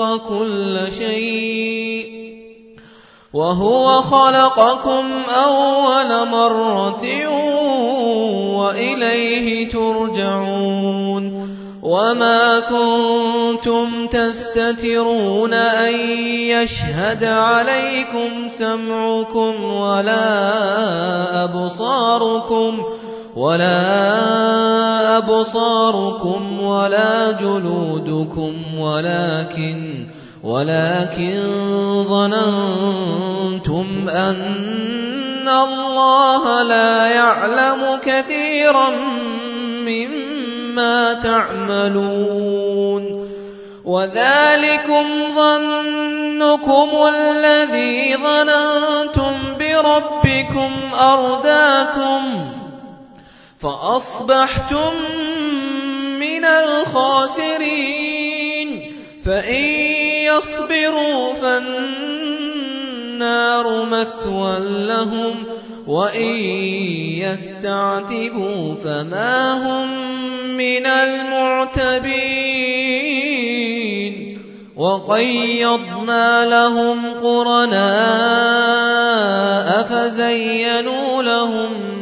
أنطق كل شيء وهو خلقكم أول مرة وإليه ترجعون وما كنتم تستترون أن يشهد عليكم سمعكم ولا أبصاركم ولا أبصاركم ولا جلودكم ولكن ولكن ظننتم أن الله لا يعلم كثيرا مما تعملون وذلكم ظنكم الذي ظننتم بربكم أرداكم فأصبحتم من الخاسرين. فإن يصبروا فالنار مثوى لهم وإن يستعتبوا فما هم من المعتبين. وقيضنا لهم قرناء فزينوا لهم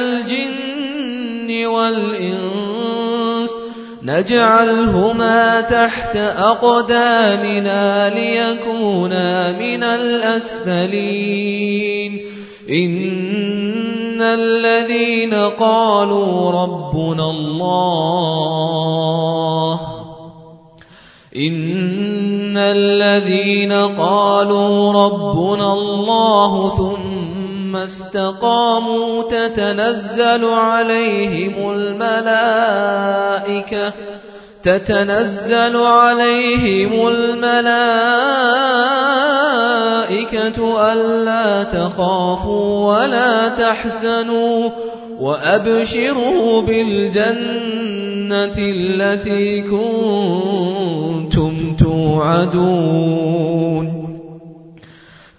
الجن والإنس نجعلهما تحت أقدامنا ليكونا من الأسفلين. إن الذين قالوا ربنا الله إن الذين قالوا ربنا الله ثم استقاموا تتنزل عليهم الملائكة تتنزل عليهم الملائكة ألا تخافوا ولا تحزنوا وأبشروا بالجنة التي كنتم توعدون.